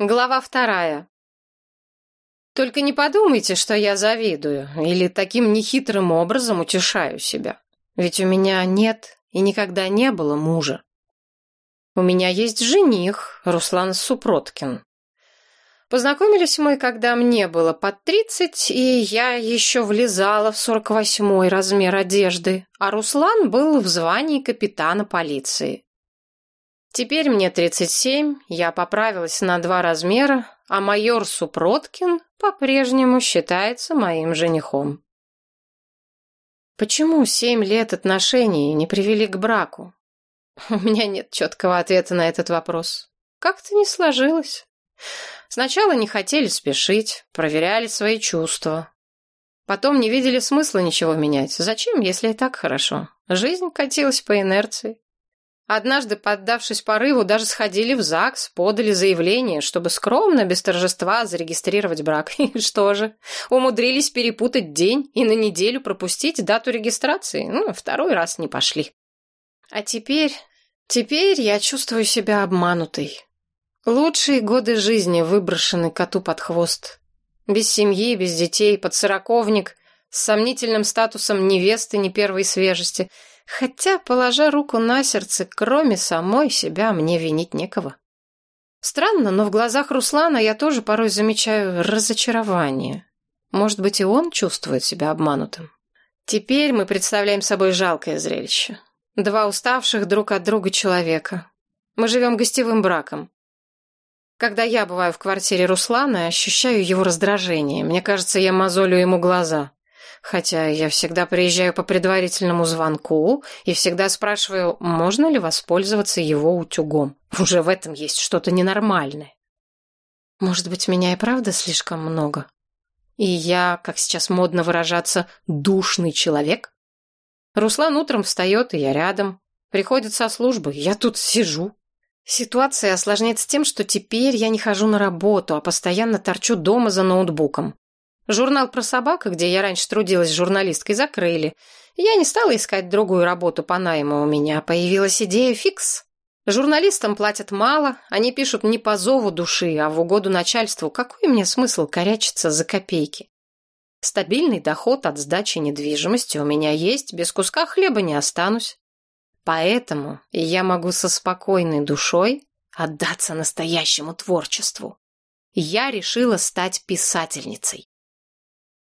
Глава вторая. Только не подумайте, что я завидую или таким нехитрым образом утешаю себя. Ведь у меня нет и никогда не было мужа. У меня есть жених, Руслан Супроткин. Познакомились мы, когда мне было под тридцать, и я еще влезала в сорок восьмой размер одежды, а Руслан был в звании капитана полиции. Теперь мне 37, я поправилась на два размера, а майор Супроткин по-прежнему считается моим женихом. Почему семь лет отношений не привели к браку? У меня нет четкого ответа на этот вопрос. Как-то не сложилось. Сначала не хотели спешить, проверяли свои чувства. Потом не видели смысла ничего менять. Зачем, если и так хорошо? Жизнь катилась по инерции. Однажды, поддавшись порыву, даже сходили в ЗАГС, подали заявление, чтобы скромно, без торжества, зарегистрировать брак. И что же? Умудрились перепутать день и на неделю пропустить дату регистрации. Ну, второй раз не пошли. А теперь... Теперь я чувствую себя обманутой. Лучшие годы жизни выброшены коту под хвост. Без семьи, без детей, подсороковник, с сомнительным статусом невесты не первой свежести — Хотя, положа руку на сердце, кроме самой себя, мне винить некого. Странно, но в глазах Руслана я тоже порой замечаю разочарование. Может быть, и он чувствует себя обманутым. Теперь мы представляем собой жалкое зрелище. Два уставших друг от друга человека. Мы живем гостевым браком. Когда я бываю в квартире Руслана, ощущаю его раздражение. Мне кажется, я мозолю ему глаза. Хотя я всегда приезжаю по предварительному звонку и всегда спрашиваю, можно ли воспользоваться его утюгом. Уже в этом есть что-то ненормальное. Может быть, меня и правда слишком много? И я, как сейчас модно выражаться, душный человек? Руслан утром встает, и я рядом. Приходит со службы, я тут сижу. Ситуация осложняется тем, что теперь я не хожу на работу, а постоянно торчу дома за ноутбуком. Журнал про собак, где я раньше трудилась журналисткой, закрыли. Я не стала искать другую работу по найму, у меня появилась идея фикс. Журналистам платят мало, они пишут не по зову души, а в угоду начальству. Какой мне смысл корячиться за копейки? Стабильный доход от сдачи недвижимости у меня есть, без куска хлеба не останусь. Поэтому я могу со спокойной душой отдаться настоящему творчеству. Я решила стать писательницей.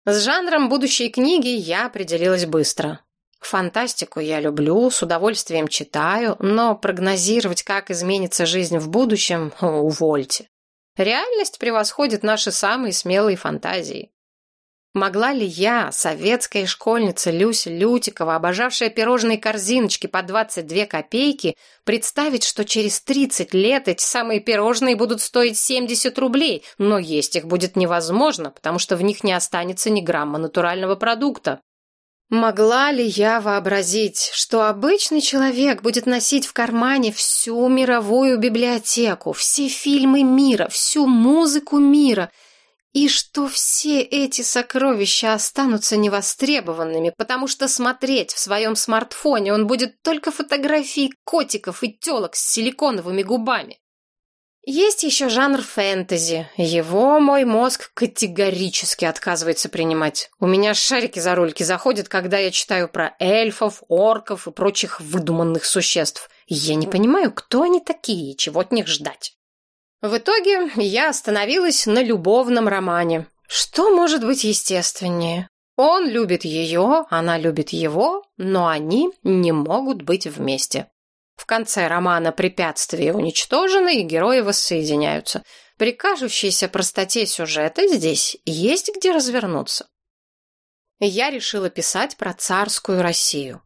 С жанром будущей книги я определилась быстро. Фантастику я люблю, с удовольствием читаю, но прогнозировать, как изменится жизнь в будущем, увольте. Реальность превосходит наши самые смелые фантазии. Могла ли я, советская школьница Люся Лютикова, обожавшая пирожные корзиночки по 22 копейки, представить, что через 30 лет эти самые пирожные будут стоить 70 рублей, но есть их будет невозможно, потому что в них не останется ни грамма натурального продукта? Могла ли я вообразить, что обычный человек будет носить в кармане всю мировую библиотеку, все фильмы мира, всю музыку мира – и что все эти сокровища останутся невостребованными, потому что смотреть в своем смартфоне он будет только фотографии котиков и телок с силиконовыми губами. Есть еще жанр фэнтези. Его мой мозг категорически отказывается принимать. У меня шарики за рульки заходят, когда я читаю про эльфов, орков и прочих выдуманных существ. Я не понимаю, кто они такие и чего от них ждать. В итоге я остановилась на любовном романе. Что может быть естественнее? Он любит ее, она любит его, но они не могут быть вместе. В конце романа препятствия уничтожены, и герои воссоединяются. При кажущейся простоте сюжета здесь есть где развернуться. Я решила писать про царскую Россию.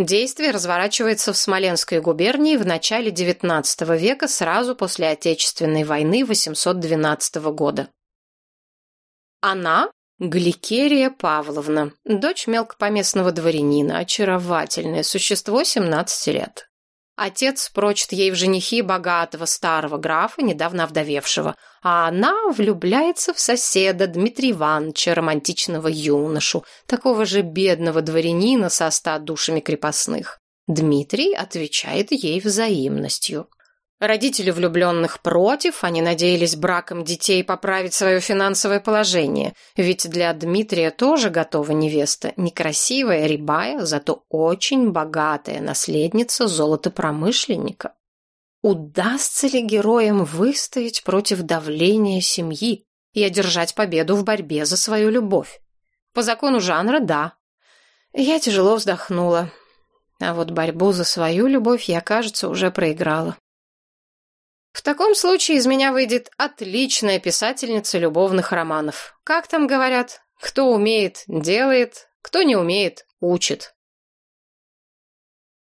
Действие разворачивается в Смоленской губернии в начале XIX века, сразу после Отечественной войны 812 года. Она – Гликерия Павловна, дочь мелкопоместного дворянина, очаровательное существо 17 лет. Отец прочит ей в женихи богатого старого графа, недавно овдовевшего, а она влюбляется в соседа Дмитрия Ивановича, романтичного юношу, такого же бедного дворянина со ста душами крепостных. Дмитрий отвечает ей взаимностью. Родители влюбленных против, они надеялись браком детей поправить свое финансовое положение. Ведь для Дмитрия тоже готова невеста. Некрасивая, рябая, зато очень богатая наследница золотопромышленника. Удастся ли героям выстоять против давления семьи и одержать победу в борьбе за свою любовь? По закону жанра – да. Я тяжело вздохнула. А вот борьбу за свою любовь я, кажется, уже проиграла. В таком случае из меня выйдет отличная писательница любовных романов. Как там говорят, кто умеет, делает, кто не умеет, учит.